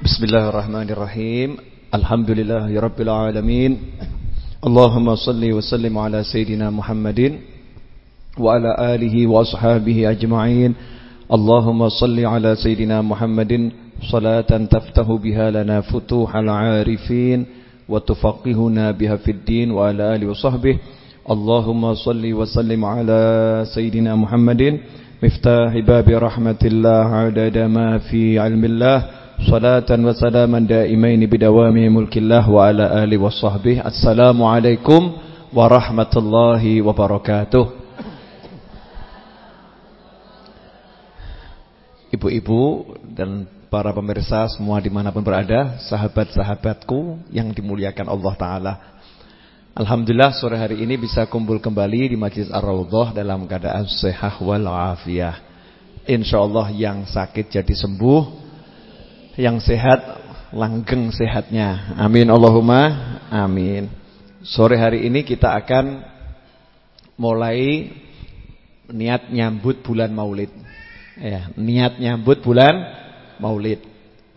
بسم الله الرحمن الرحيم. الحمد لله رب العالمين. اللهم صل وسلم على سيدنا محمد وعلى آله وأصحابه أجمعين. اللهم صل على سيدنا محمد. صلاة تفتح بها لنا فتوح العارفين وتفقهنا بها في الدين وعلى آله وصحبه. اللهم صل وسلم على سيدنا محمد. مفتاح باب رحمة الله عدد ما في علم الله. صلاة وسلاما دائمين بدوام ملك الله وعلى آله وصحبه السلام عليكم ورحمة الله وبركاته Ibu-ibu dan para pemirsa semua dimanapun berada Sahabat-sahabatku yang dimuliakan Allah Ta'ala Alhamdulillah sore hari ini bisa kumpul kembali di Majlis Ar-Rawdoh Dalam keadaan sehat wal afiyah InsyaAllah yang sakit jadi sembuh yang sehat langgeng sehatnya. Amin Allahumma amin. Sore hari ini kita akan mulai niat nyambut bulan Maulid. Ya, niat nyambut bulan Maulid.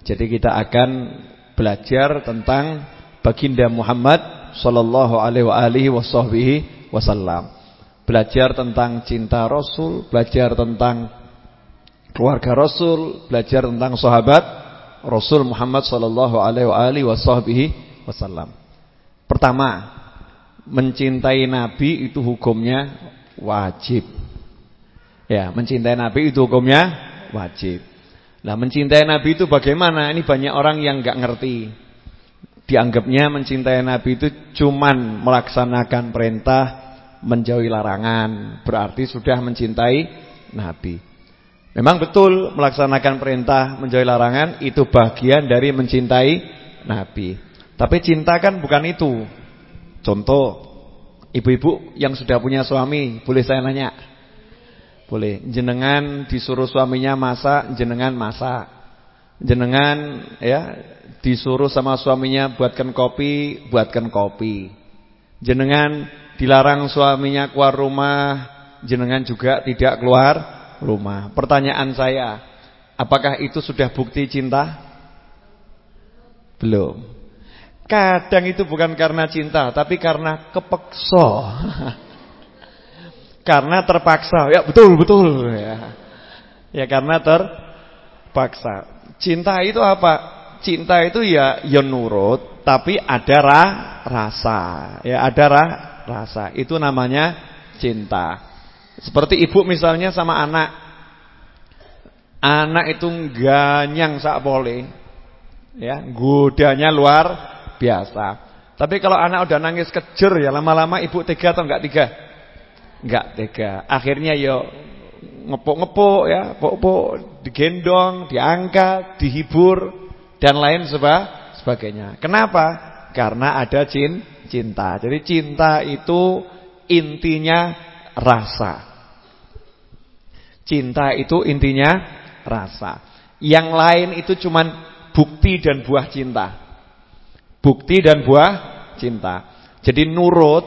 Jadi kita akan belajar tentang baginda Muhammad sallallahu alaihi wasallam. Belajar tentang cinta Rasul, belajar tentang keluarga Rasul, belajar tentang sahabat Rasul Muhammad sallallahu alaihi wasallam. Pertama, mencintai nabi itu hukumnya wajib. Ya, mencintai nabi itu hukumnya wajib. Nah, mencintai nabi itu bagaimana? Ini banyak orang yang enggak ngerti. Dianggapnya mencintai nabi itu cuman melaksanakan perintah, menjauhi larangan, berarti sudah mencintai nabi. Memang betul melaksanakan perintah menjauhi larangan itu bagian dari mencintai Nabi. Tapi cinta kan bukan itu. Contoh, ibu-ibu yang sudah punya suami, boleh saya nanya? Boleh. Jenengan disuruh suaminya masak, jenengan masak. Jenengan ya disuruh sama suaminya buatkan kopi, buatkan kopi. Jenengan dilarang suaminya keluar rumah, jenengan juga tidak keluar rumah. Pertanyaan saya, apakah itu sudah bukti cinta? Belum. Kadang itu bukan karena cinta, tapi karena kepeksa. karena terpaksa. Ya betul, betul ya. Ya karena terpaksa. Cinta itu apa? Cinta itu ya ya nurut, tapi ada ra, rasa. Ya ada ra, rasa. Itu namanya cinta. Seperti ibu misalnya sama anak. Anak itu ganyang sak boleh. Ya, godanya luar biasa. Tapi kalau anak udah nangis kejer ya lama-lama ibu tega atau enggak tega? Enggak tega. Akhirnya yo ya ngepuk-ngepuk ya, pok-pok, digendong, diangkat, dihibur dan lain sebagainya. Kenapa? Karena ada cinta. Jadi cinta itu intinya rasa. Cinta itu intinya rasa. Yang lain itu cuman bukti dan buah cinta. Bukti dan buah cinta. Jadi nurut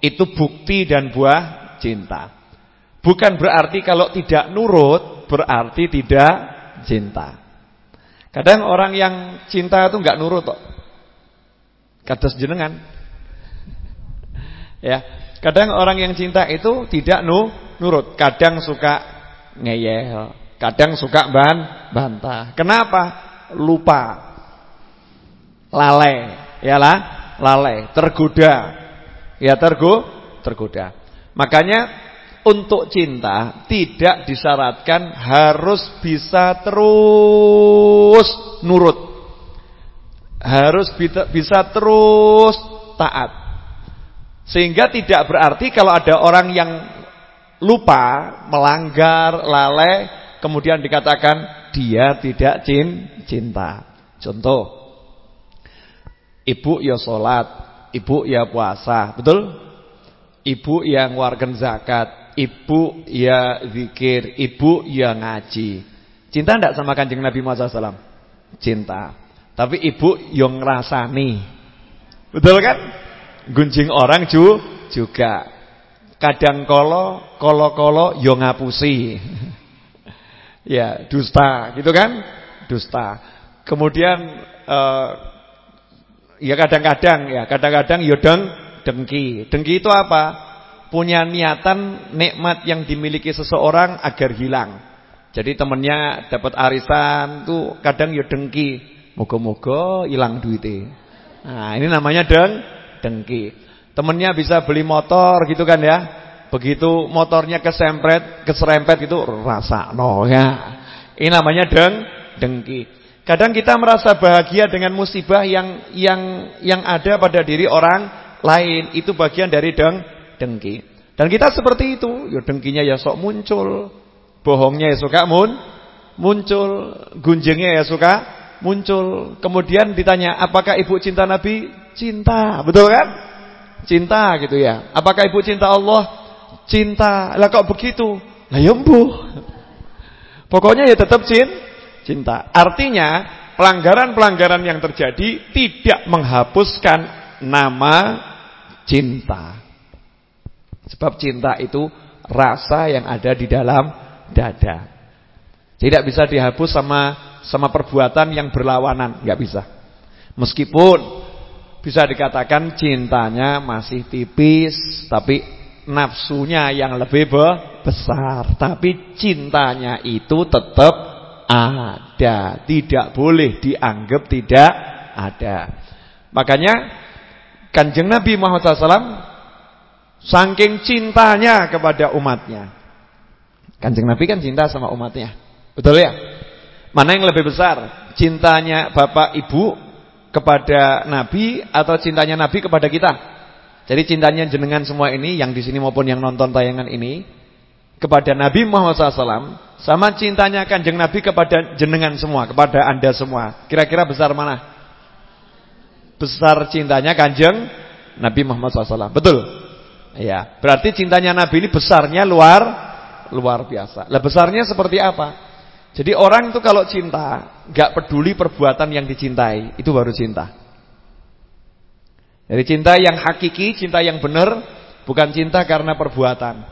itu bukti dan buah cinta. Bukan berarti kalau tidak nurut berarti tidak cinta. Kadang orang yang cinta itu enggak nurut kok. Kados jenengan. Ya, kadang orang yang cinta itu tidak nu nurut, kadang suka ngeyel, kadang suka ban bantah. Kenapa? Lupa. Lalai, ya lah, lalai, tergoda. Ya tergo, tergoda. Makanya untuk cinta tidak disyaratkan harus bisa terus nurut. Harus bisa terus taat. Sehingga tidak berarti kalau ada orang yang lupa, melanggar, lalai, kemudian dikatakan dia tidak cinta. Contoh, ibu ya sholat, ibu ya puasa, betul? Ibu yang ngeluarkan zakat, ibu ya zikir, ibu ya ngaji. Cinta tidak sama kanjeng Nabi Muhammad SAW? Cinta. Tapi ibu yang ngerasani. Betul kan? Gunjing orang juga. Kadang kolo, kolo-kolo yo ngapusi. ya, dusta, gitu kan? Dusta. Kemudian uh, ya kadang-kadang ya kadang-kadang yodeng dengki. Dengki itu apa? Punya niatan nikmat yang dimiliki seseorang agar hilang. Jadi temennya dapat arisan tuh kadang ya dengki. Moga-moga hilang duitnya. Nah, ini namanya deng dengki. Temennya bisa beli motor gitu kan ya. Begitu motornya kesempret, keserempet itu rasa no ya. Ini namanya deng dengki. Kadang kita merasa bahagia dengan musibah yang yang yang ada pada diri orang lain. Itu bagian dari deng dengki. Dan kita seperti itu, ya dengkinya ya sok muncul, bohongnya ya suka mun muncul, gunjingnya ya suka muncul. Kemudian ditanya, "Apakah Ibu cinta Nabi?" Cinta, betul kan? Cinta gitu ya. Apakah Ibu cinta Allah? Cinta. Lah kok begitu? Lah ya Pokoknya ya tetap cin, cinta. Artinya pelanggaran-pelanggaran yang terjadi tidak menghapuskan nama cinta. Sebab cinta itu rasa yang ada di dalam dada. Tidak bisa dihapus sama sama perbuatan yang berlawanan, nggak bisa. Meskipun bisa dikatakan cintanya masih tipis, tapi nafsunya yang lebih besar, tapi cintanya itu tetap ada, tidak boleh dianggap tidak ada. Makanya Kanjeng Nabi Muhammad SAW saking cintanya kepada umatnya. Kanjeng Nabi kan cinta sama umatnya. Betul ya? Mana yang lebih besar? Cintanya Bapak Ibu kepada Nabi atau cintanya Nabi kepada kita? Jadi cintanya jenengan semua ini yang di sini maupun yang nonton tayangan ini kepada Nabi Muhammad SAW sama cintanya kanjeng Nabi kepada jenengan semua, kepada anda semua. Kira-kira besar mana? Besar cintanya kanjeng Nabi Muhammad SAW. Betul? Ya, berarti cintanya Nabi ini besarnya luar luar biasa. Lah besarnya seperti apa? Jadi orang itu kalau cinta, gak peduli perbuatan yang dicintai, itu baru cinta. Jadi cinta yang hakiki, cinta yang benar, bukan cinta karena perbuatan.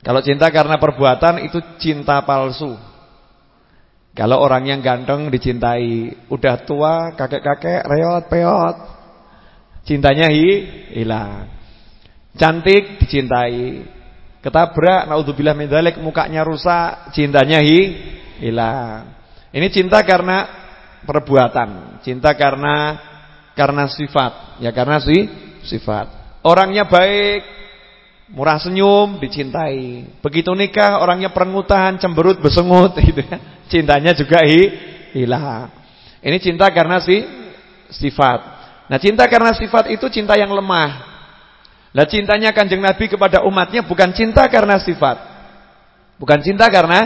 Kalau cinta karena perbuatan itu cinta palsu. Kalau orang yang ganteng dicintai, udah tua, kakek-kakek, reot, peot. Cintanya hi, hilang. Cantik dicintai. Ketabrak, naudzubillah min dzalik, mukanya rusak, cintanya hi, hilang. Ini cinta karena perbuatan, cinta karena karena sifat, ya karena si sifat. Orangnya baik, Murah senyum, dicintai. Begitu nikah, orangnya perengutan, cemberut, besengut gitu ya. Cintanya juga hi, hilang. Ini cinta karena si sifat. Nah, cinta karena sifat itu cinta yang lemah. Nah, cintanya Kanjeng Nabi kepada umatnya bukan cinta karena sifat. Bukan cinta karena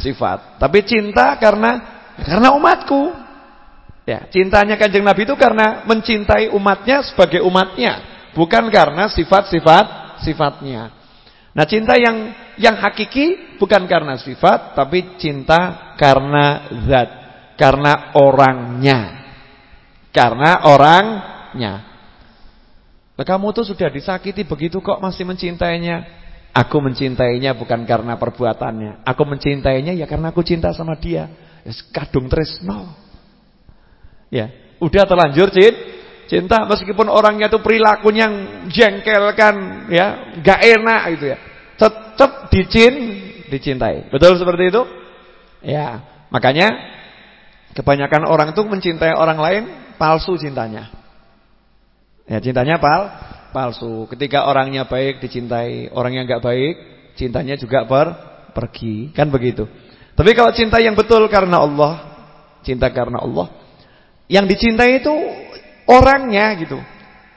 sifat, tapi cinta karena karena umatku. Ya, cintanya Kanjeng Nabi itu karena mencintai umatnya sebagai umatnya, bukan karena sifat-sifat sifatnya. Nah, cinta yang yang hakiki bukan karena sifat, tapi cinta karena zat, karena orangnya. Karena orangnya. Nah, kamu tuh sudah disakiti begitu kok masih mencintainya. Aku mencintainya bukan karena perbuatannya. Aku mencintainya ya karena aku cinta sama dia. Kadung tresno. Ya, udah terlanjur cinta Cinta meskipun orangnya itu perilakunya yang jengkelkan ya, gak enak gitu ya. Tetap dicin, dicintai. Betul seperti itu? Ya, makanya kebanyakan orang itu mencintai orang lain palsu cintanya. Ya, cintanya pal palsu. Ketika orangnya baik dicintai, orang yang gak baik cintanya juga per pergi, kan begitu. Tapi kalau cinta yang betul karena Allah, cinta karena Allah, yang dicintai itu Orangnya gitu.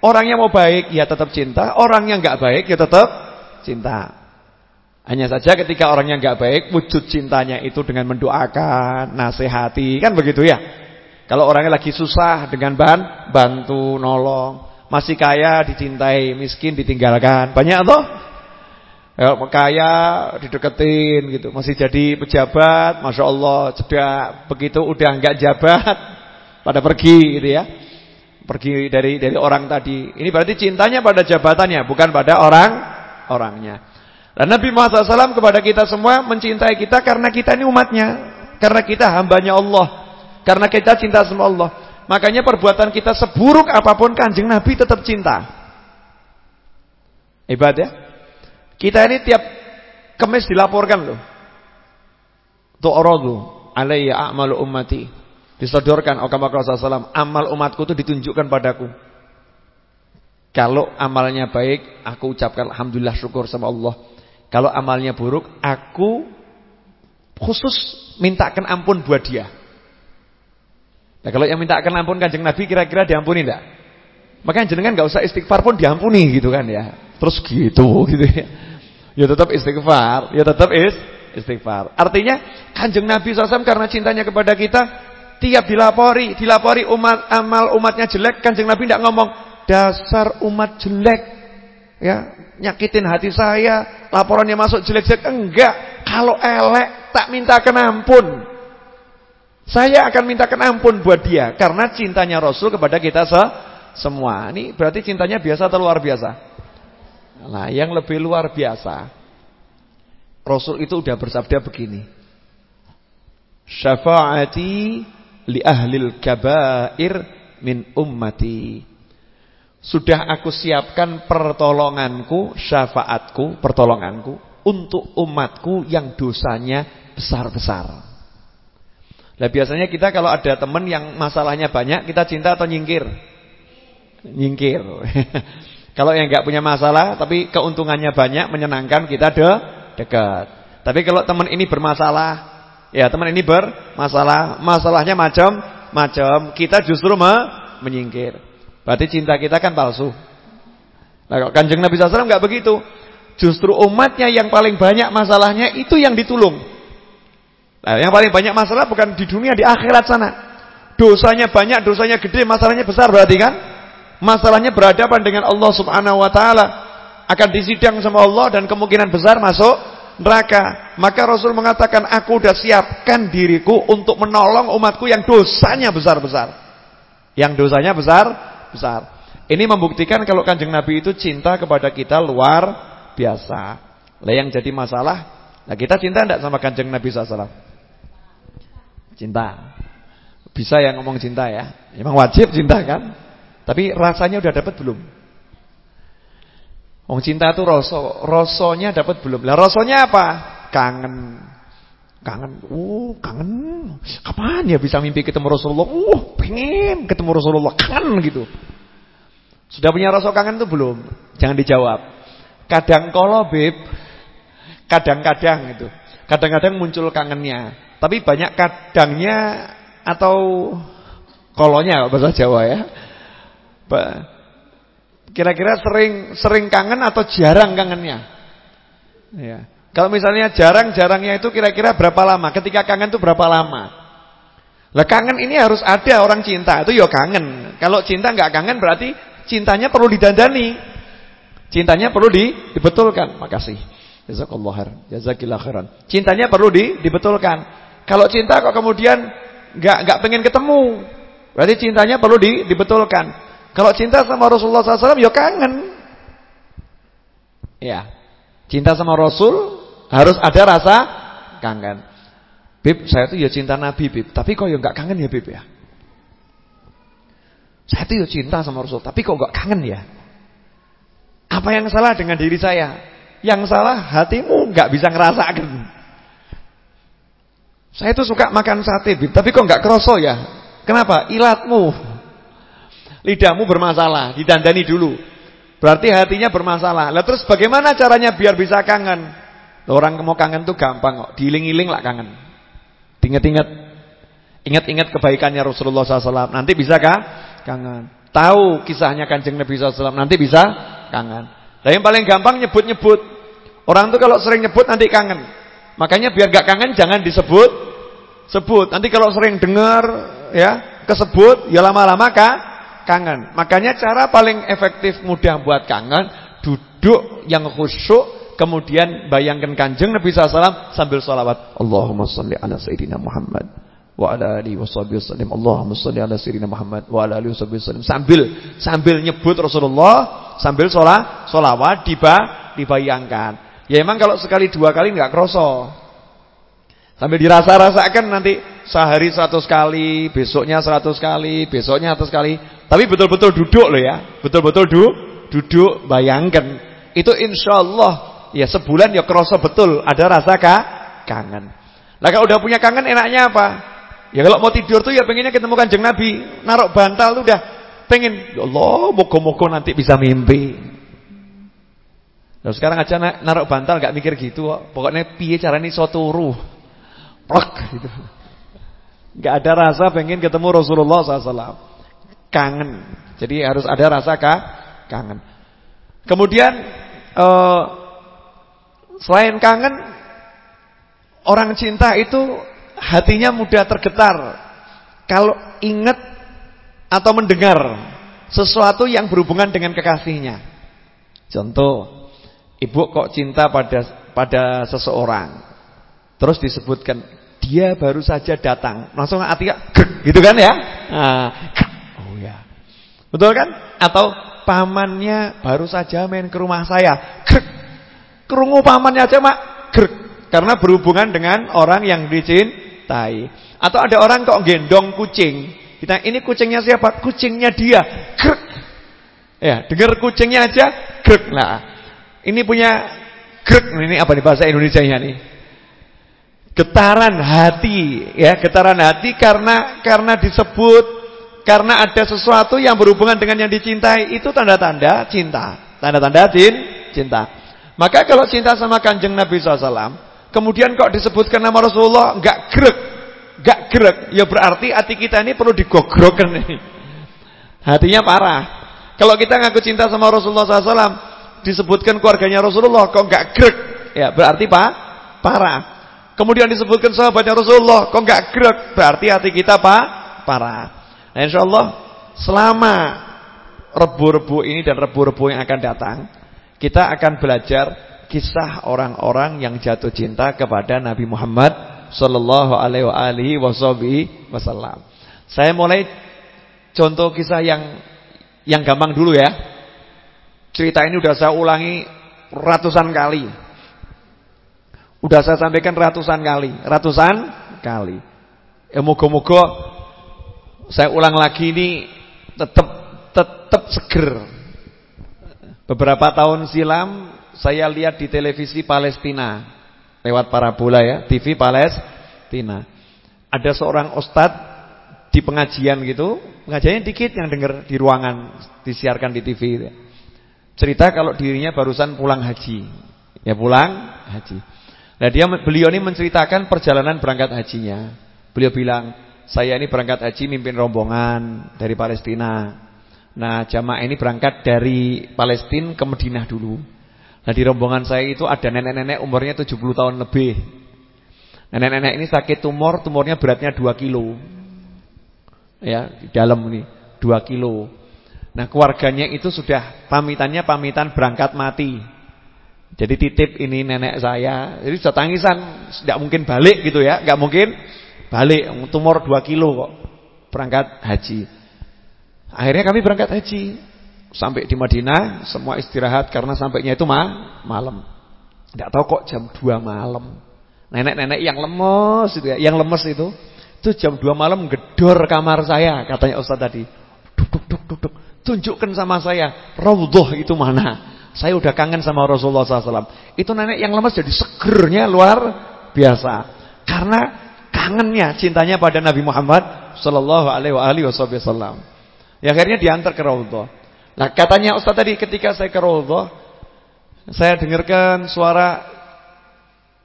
Orangnya mau baik ya tetap cinta, orang yang nggak baik ya tetap cinta. Hanya saja ketika orang yang nggak baik wujud cintanya itu dengan mendoakan, nasihati, kan begitu ya. Kalau orangnya lagi susah dengan ban bantu, nolong. Masih kaya dicintai, miskin ditinggalkan. Banyak tuh. Ya, kaya dideketin gitu, masih jadi pejabat, masya Allah, cedak. Begitu udah nggak jabat, pada pergi gitu ya. Pergi dari dari orang tadi. Ini berarti cintanya pada jabatannya, bukan pada orang orangnya. Dan Nabi Muhammad SAW kepada kita semua mencintai kita karena kita ini umatnya. Karena kita hambanya Allah. Karena kita cinta sama Allah. Makanya perbuatan kita seburuk apa pun kanjeng Nabi tetap cinta. Hebat ya. Kita ini tiap kemis dilaporkan loh. Tu'radu alayya a'malu ummati. Disodorkan Okama Rasulullah amal umatku itu ditunjukkan padaku. Kalau amalnya baik, aku ucapkan alhamdulillah syukur sama Allah. Kalau amalnya buruk, aku khusus mintakan ampun buat dia. Nah, kalau yang mintakan ampun Kanjeng Nabi kira-kira diampuni enggak? Makanya jenengan enggak usah istighfar pun diampuni gitu kan ya. Terus gitu gitu ya. Ya tetap istighfar, ya tetap is istighfar. Artinya Kanjeng Nabi SAW karena cintanya kepada kita tiap dilapori, dilapori umat amal umatnya jelek, Kanjeng Nabi tidak ngomong dasar umat jelek. Ya, nyakitin hati saya, laporannya masuk jelek-jelek enggak. Kalau elek tak mintakan ampun. Saya akan mintakan ampun buat dia karena cintanya Rasul kepada kita se semua. Ini berarti cintanya biasa atau luar biasa? Nah, yang lebih luar biasa. Rasul itu udah bersabda begini. Syafaati li ahlil kabair min ummati. Sudah aku siapkan pertolonganku, syafaatku, pertolonganku untuk umatku yang dosanya besar-besar. Nah biasanya kita kalau ada teman yang masalahnya banyak, kita cinta atau nyingkir? Nyingkir. kalau yang nggak punya masalah tapi keuntungannya banyak, menyenangkan, kita de dekat. Tapi kalau teman ini bermasalah, ya teman ini bermasalah, masalahnya macam-macam, kita justru me menyingkir. Berarti cinta kita kan palsu. Nah, kalau Kanjeng Nabi SAW nggak begitu. Justru umatnya yang paling banyak masalahnya itu yang ditulung. Nah, yang paling banyak masalah bukan di dunia, di akhirat sana. Dosanya banyak, dosanya gede, masalahnya besar berarti kan? Masalahnya berhadapan dengan Allah Subhanahu wa taala. Akan disidang sama Allah dan kemungkinan besar masuk neraka. Maka Rasul mengatakan, "Aku sudah siapkan diriku untuk menolong umatku yang dosanya besar-besar." Yang dosanya besar, besar. Ini membuktikan kalau Kanjeng Nabi itu cinta kepada kita luar biasa. Lah yang jadi masalah, nah kita cinta enggak sama Kanjeng Nabi sallallahu Cinta. Bisa yang ngomong cinta ya. Emang wajib cinta kan? Tapi rasanya udah dapat belum? Wong cinta itu rasa, rasanya dapat belum? Lah rasanya apa? Kangen. Kangen. Uh, kangen. Kapan ya bisa mimpi ketemu Rasulullah? Uh, pengen ketemu Rasulullah. Kangen gitu. Sudah punya rasa kangen itu belum? Jangan dijawab. Kadang kalau beb, kadang-kadang itu. Kadang-kadang muncul kangennya. Tapi banyak kadangnya atau kolonya bahasa Jawa ya. Kira-kira sering sering kangen atau jarang kangennya? Ya. Kalau misalnya jarang-jarangnya itu kira-kira berapa lama? Ketika kangen itu berapa lama? Lah kangen ini harus ada orang cinta itu ya kangen. Kalau cinta nggak kangen berarti cintanya perlu didandani. Cintanya perlu di, dibetulkan. Makasih. Jazakallahu khair. Jazakillah khairan. Cintanya perlu di, dibetulkan. Kalau cinta kok kemudian nggak nggak pengen ketemu, berarti cintanya perlu di, dibetulkan. Kalau cinta sama Rasulullah SAW, ya kangen. Ya, cinta sama Rasul harus ada rasa kangen. Bib, saya tuh ya cinta Nabi, Bib. Tapi kok ya nggak kangen ya, Bib ya? Saya tuh ya cinta sama Rasul, tapi kok nggak kangen ya? Apa yang salah dengan diri saya? Yang salah hatimu nggak bisa ngerasakan. Saya itu suka makan sate, tapi kok nggak kroso ya? Kenapa? Ilatmu. Lidahmu bermasalah, didandani dulu. Berarti hatinya bermasalah. Lah terus bagaimana caranya biar bisa kangen? Orang mau kangen tuh gampang kok. Diiling-iling lah kangen. Ingat-ingat. Ingat-ingat kebaikannya Rasulullah SAW. Nanti bisa kah? Kangen. Tahu kisahnya kanjeng Nabi SAW. Nanti bisa kangen. Nah yang paling gampang nyebut-nyebut. Orang tuh kalau sering nyebut nanti kangen. Makanya biar gak kangen jangan disebut sebut. Nanti kalau sering dengar ya, kesebut ya lama-lama kah kangen. Makanya cara paling efektif mudah buat kangen duduk yang khusyuk kemudian bayangkan Kanjeng Nabi SAW sambil salawat Allahumma salli ala sayyidina Muhammad wa ala alihi wasallam Allahumma salli ala sayyidina Muhammad wa ala alihi wasallam sambil sambil nyebut Rasulullah sambil sholat sholawat diba, dibayangkan Ya emang kalau sekali dua kali nggak kroso. Sambil dirasa-rasakan nanti sehari 100 kali, besoknya 100 kali, besoknya 100 kali. Tapi betul-betul duduk loh ya. Betul-betul du duduk, bayangkan. Itu insya Allah ya sebulan ya kerasa betul ada rasa kah? kangen. Lah kalau udah punya kangen enaknya apa? Ya kalau mau tidur tuh ya pengennya ketemu kanjeng Nabi. Naruh bantal tuh udah pengen. Ya Allah, moga-moga nanti bisa mimpi. Nah, sekarang aja naruh bantal gak mikir gitu kok. Pokoknya piye caranya iso turu. Plek gitu. Gak ada rasa pengen ketemu Rasulullah SAW. Kangen. Jadi harus ada rasa kah? kangen. Kemudian uh, selain kangen orang cinta itu hatinya mudah tergetar kalau ingat atau mendengar sesuatu yang berhubungan dengan kekasihnya. Contoh Ibu kok cinta pada pada seseorang. Terus disebutkan dia baru saja datang. Langsung hati gitu kan ya? Nah, oh ya. Betul kan? Atau pamannya baru saja main ke rumah saya. Kerungu pamannya aja, Mak. Karena berhubungan dengan orang yang dicintai. Atau ada orang kok gendong kucing. Kita ini kucingnya siapa? Kucingnya dia. Krek. Ya, dengar kucingnya aja, krek. Nah, ini punya grek ini apa nih bahasa Indonesia-nya nih? Getaran hati ya, getaran hati karena karena disebut karena ada sesuatu yang berhubungan dengan yang dicintai itu tanda-tanda cinta. Tanda-tanda cin, cinta. Maka kalau cinta sama Kanjeng Nabi SAW, kemudian kok disebutkan nama Rasulullah enggak grek, enggak grek, ya berarti hati kita ini perlu digogrokkan nih. Hatinya parah. Kalau kita ngaku cinta sama Rasulullah SAW, disebutkan keluarganya Rasulullah kok enggak grek? Ya berarti pak parah. Kemudian disebutkan sahabatnya Rasulullah kok enggak grek? Berarti hati kita pak parah. Nah insyaallah selama rebu-rebu ini dan rebu-rebu yang akan datang kita akan belajar kisah orang-orang yang jatuh cinta kepada Nabi Muhammad sallallahu alaihi wasallam saya mulai contoh kisah yang yang gampang dulu ya Cerita ini sudah saya ulangi ratusan kali. Sudah saya sampaikan ratusan kali, ratusan kali. Ya moga-moga saya ulang lagi ini tetap tetap seger. Beberapa tahun silam saya lihat di televisi Palestina lewat parabola ya, TV Palestina. Ada seorang ustadz di pengajian gitu, pengajiannya dikit yang dengar di ruangan disiarkan di TV. Ya. Cerita kalau dirinya barusan pulang haji. Ya pulang haji. Nah dia beliau ini menceritakan perjalanan berangkat hajinya. Beliau bilang, saya ini berangkat haji mimpin rombongan dari Palestina. Nah jamaah ini berangkat dari Palestina ke Madinah dulu. Nah di rombongan saya itu ada nenek-nenek umurnya 70 tahun lebih. Nenek-nenek ini sakit tumor, tumornya beratnya 2 kilo. Ya, di dalam ini 2 kilo. Nah keluarganya itu sudah pamitannya pamitan berangkat mati. Jadi titip ini nenek saya. Jadi sudah tangisan, tidak mungkin balik gitu ya, nggak mungkin balik. Tumor 2 kilo kok berangkat haji. Akhirnya kami berangkat haji. Sampai di Madinah, semua istirahat karena sampainya itu ma malam. Tidak tahu kok jam 2 malam. Nenek-nenek yang lemes itu ya, yang lemes itu, itu jam 2 malam gedor kamar saya, katanya Ustaz tadi. Duk duk duk duk duk. Tunjukkan sama saya Raudhah itu mana? Saya udah kangen sama Rasulullah SAW Itu nenek yang lemas jadi segernya luar biasa. Karena kangennya cintanya pada Nabi Muhammad Sallallahu alaihi wasallam. Ya akhirnya diantar ke Raudhah. Nah katanya Ustaz tadi ketika saya ke Raudhah Saya dengarkan suara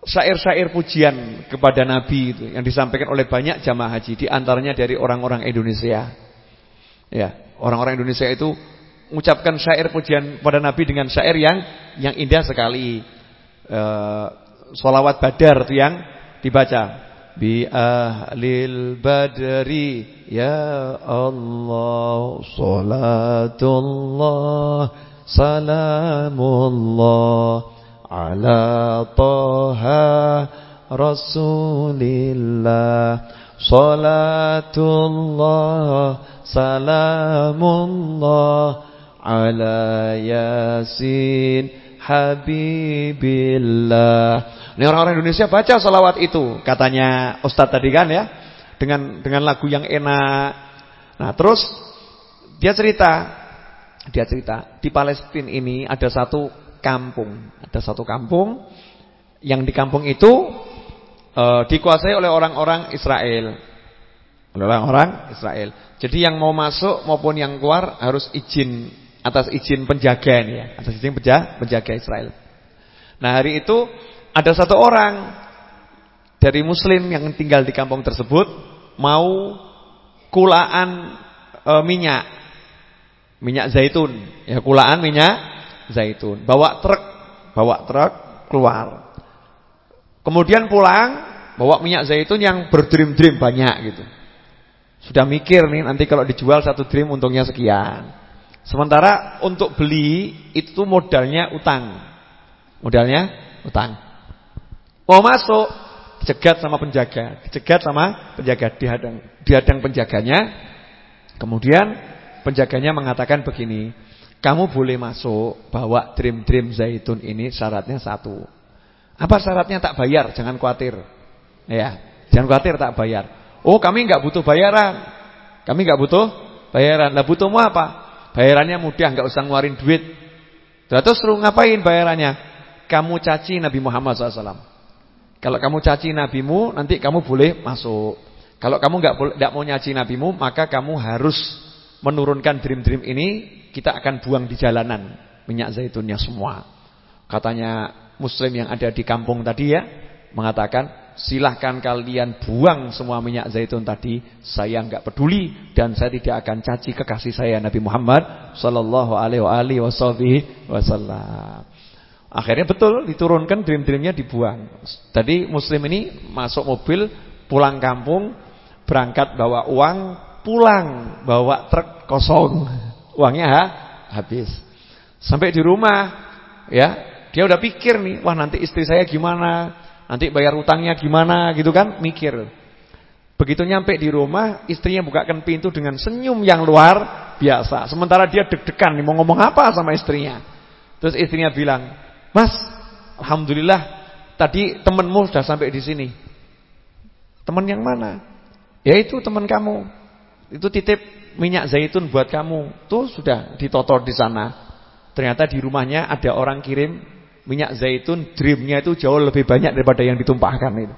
Syair-syair pujian kepada Nabi itu Yang disampaikan oleh banyak jamaah haji Di antaranya dari orang-orang Indonesia. Ya Orang-orang Indonesia itu mengucapkan syair pujian pada Nabi dengan syair yang yang indah sekali. E, solawat badar itu yang dibaca. Bi ahlil badri ya Allah salatullah salamullah ala taha rasulillah salatullah Salamullah ala Yasin Habibillah. Ini orang-orang Indonesia baca salawat itu, katanya Ustadz tadi kan ya. dengan dengan lagu yang enak. Nah, terus dia cerita, dia cerita di Palestina ini ada satu kampung, ada satu kampung yang di kampung itu uh, dikuasai oleh orang-orang Israel. Oleh orang-orang Israel. Jadi yang mau masuk maupun yang keluar harus izin atas izin penjaga ini ya, atas izin penjaga, penjaga Israel. Nah, hari itu ada satu orang dari muslim yang tinggal di kampung tersebut mau kulaan e, minyak. Minyak zaitun, ya kulaan minyak zaitun. Bawa truk, bawa truk keluar. Kemudian pulang bawa minyak zaitun yang berdrim-drim banyak gitu. Sudah mikir nih nanti kalau dijual satu dream untungnya sekian. Sementara untuk beli itu modalnya utang. Modalnya utang. Mau masuk dicegat sama penjaga, dicegat sama penjaga dihadang dihadang penjaganya. Kemudian penjaganya mengatakan begini, "Kamu boleh masuk, bawa dream-dream zaitun ini syaratnya satu." Apa syaratnya tak bayar, jangan khawatir. Ya, jangan khawatir tak bayar. Oh, kami enggak butuh bayaran. Kami enggak butuh bayaran. Lah butuhmu apa? Bayarannya mudah, enggak usah ngeluarin duit. Terus suruh ngapain bayarannya? Kamu caci Nabi Muhammad SAW. Kalau kamu caci nabimu, nanti kamu boleh masuk. Kalau kamu enggak enggak mau nyaci nabimu, maka kamu harus menurunkan dream-dream ini, kita akan buang di jalanan minyak zaitunnya semua. Katanya muslim yang ada di kampung tadi ya, mengatakan silahkan kalian buang semua minyak zaitun tadi, saya enggak peduli dan saya tidak akan caci kekasih saya Nabi Muhammad sallallahu alaihi wasallam. Akhirnya betul diturunkan dream-dreamnya dibuang. Tadi muslim ini masuk mobil pulang kampung, berangkat bawa uang, pulang bawa truk kosong. Uangnya ha? habis. Sampai di rumah ya, dia udah pikir nih, wah nanti istri saya gimana? Nanti bayar utangnya gimana gitu kan, mikir. Begitu nyampe di rumah, istrinya bukakan pintu dengan senyum yang luar biasa. Sementara dia deg-degan nih mau ngomong apa sama istrinya. Terus istrinya bilang, "Mas, alhamdulillah tadi temenmu sudah sampai di sini." Teman yang mana? Ya itu teman kamu. Itu titip minyak zaitun buat kamu. Tuh sudah ditotor di sana. Ternyata di rumahnya ada orang kirim minyak zaitun dreamnya itu jauh lebih banyak daripada yang ditumpahkan itu.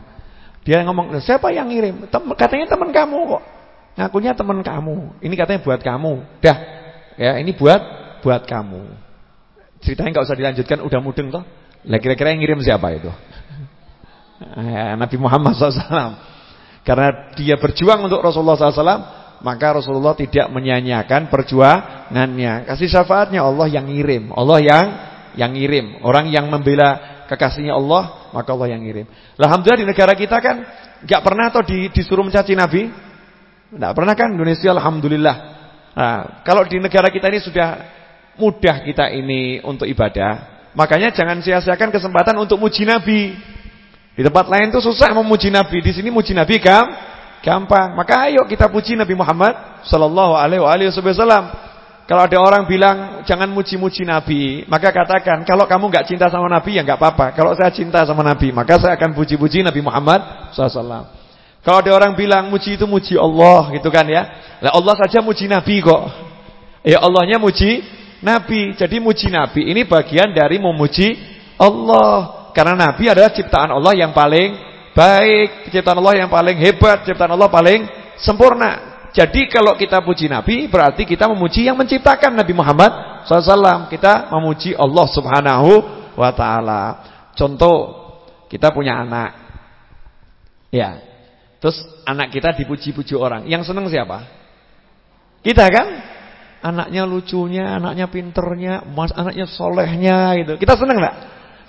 Dia ngomong, siapa yang ngirim? Tem katanya teman kamu kok. Ngakunya teman kamu. Ini katanya buat kamu. Dah, ya ini buat buat kamu. Ceritanya nggak usah dilanjutkan, udah mudeng toh. Lah kira-kira yang ngirim siapa itu? Ya, Nabi Muhammad SAW. Karena dia berjuang untuk Rasulullah SAW, maka Rasulullah tidak menyanyiakan perjuangannya. Kasih syafaatnya Allah yang ngirim, Allah yang yang ngirim. Orang yang membela kekasihnya Allah, maka Allah yang ngirim. Alhamdulillah di negara kita kan nggak pernah atau di, disuruh mencaci Nabi. Enggak pernah kan Indonesia alhamdulillah. Nah, kalau di negara kita ini sudah mudah kita ini untuk ibadah, makanya jangan sia-siakan kesempatan untuk muji Nabi. Di tempat lain itu susah memuji Nabi, di sini muji Nabi kan gampang. Maka ayo kita puji Nabi Muhammad sallallahu alaihi wasallam. Kalau ada orang bilang jangan muji-muji Nabi, maka katakan kalau kamu nggak cinta sama Nabi ya nggak apa-apa. Kalau saya cinta sama Nabi, maka saya akan puji-puji Nabi Muhammad SAW. Kalau ada orang bilang muji itu muji Allah gitu kan ya, lah Allah saja muji Nabi kok. Ya Allahnya muji Nabi. Jadi muji Nabi ini bagian dari memuji Allah. Karena Nabi adalah ciptaan Allah yang paling baik, ciptaan Allah yang paling hebat, ciptaan Allah paling sempurna. Jadi kalau kita puji Nabi berarti kita memuji yang menciptakan Nabi Muhammad SAW. Kita memuji Allah Subhanahu wa taala. Contoh kita punya anak. Ya. Terus anak kita dipuji-puji orang. Yang senang siapa? Kita kan? Anaknya lucunya, anaknya pinternya, mas anaknya solehnya gitu. Kita senang enggak?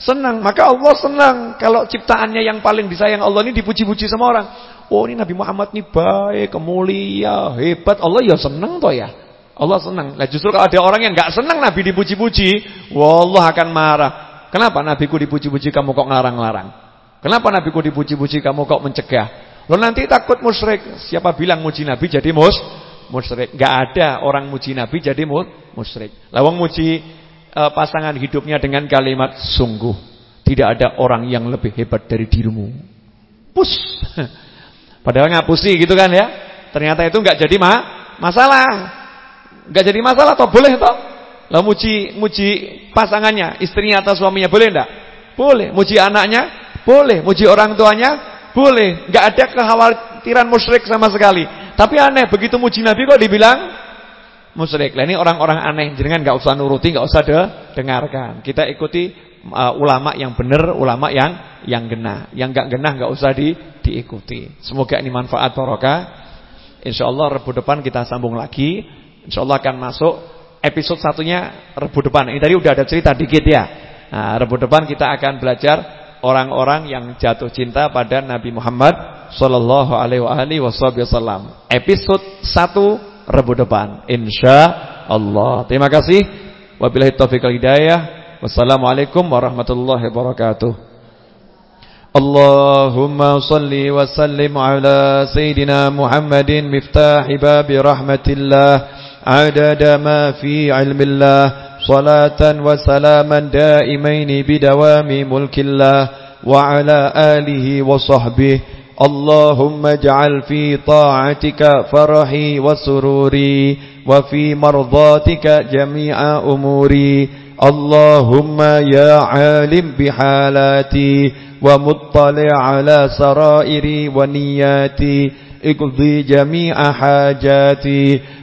Senang. Maka Allah senang kalau ciptaannya yang paling disayang Allah ini dipuji-puji sama orang. Oh ini Nabi Muhammad ini baik, mulia, hebat. Allah ya senang toh ya. Allah senang. Nah justru kalau ada orang yang nggak senang Nabi dipuji-puji, Allah akan marah. Kenapa Nabiku dipuji-puji kamu kok ngarang-larang? Kenapa Nabiku dipuji-puji kamu kok mencegah? Lo nanti takut musyrik. Siapa bilang muji Nabi jadi mus musyrik? Gak ada orang muji Nabi jadi mus musyrik. Lawang muji uh, pasangan hidupnya dengan kalimat sungguh. Tidak ada orang yang lebih hebat dari dirimu. Pus. Padahal ngapusi gitu kan ya. Ternyata itu enggak jadi ma masalah. Enggak jadi masalah toh boleh toh? Lah muji muji pasangannya, istrinya atau suaminya boleh enggak? Boleh. Muji anaknya? Boleh. Muji orang tuanya? Boleh. Enggak ada kekhawatiran musyrik sama sekali. Tapi aneh begitu muji Nabi kok dibilang musyrik. Lah ini orang-orang aneh jenengan enggak usah nuruti, enggak usah de dengarkan. Kita ikuti uh, ulama yang benar, ulama yang yang genah. Yang enggak genah enggak usah di diikuti. Semoga ini manfaat barokah. Insyaallah rebu depan kita sambung lagi. Insyaallah akan masuk episode satunya rebu depan. Ini tadi udah ada cerita dikit ya. Nah, rebu depan kita akan belajar orang-orang yang jatuh cinta pada Nabi Muhammad sallallahu alaihi wasallam. Episode 1 Rabu depan insyaallah. Terima kasih. Wabillahi taufiq wal hidayah. Wassalamualaikum warahmatullahi wabarakatuh. Allahumma salli wa sallim ala sayyidina Muhammadin miftahi babi rahmatillah adada ma fi ilmillah salatan wa salaman daimaini bidawami mulkillah wa ala alihi wa sahbihi اللهم اجعل في طاعتك فرحي وسروري وفي مرضاتك جميع أموري. اللهم يا عالم بحالاتي ومطلع على سرائري ونياتي. اقضي جميع حاجاتي.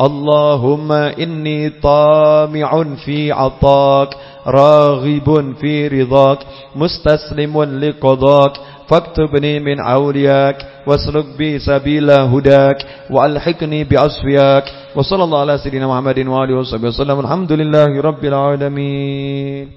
اللهم إني طامع في عطاك راغب في رضاك مستسلم لقضاك فاكتبني من أولياك واسلك بي سبيل هداك وألحقني بأصفياك وصلى الله على سيدنا محمد وآله وصحبه وسلم الحمد لله رب العالمين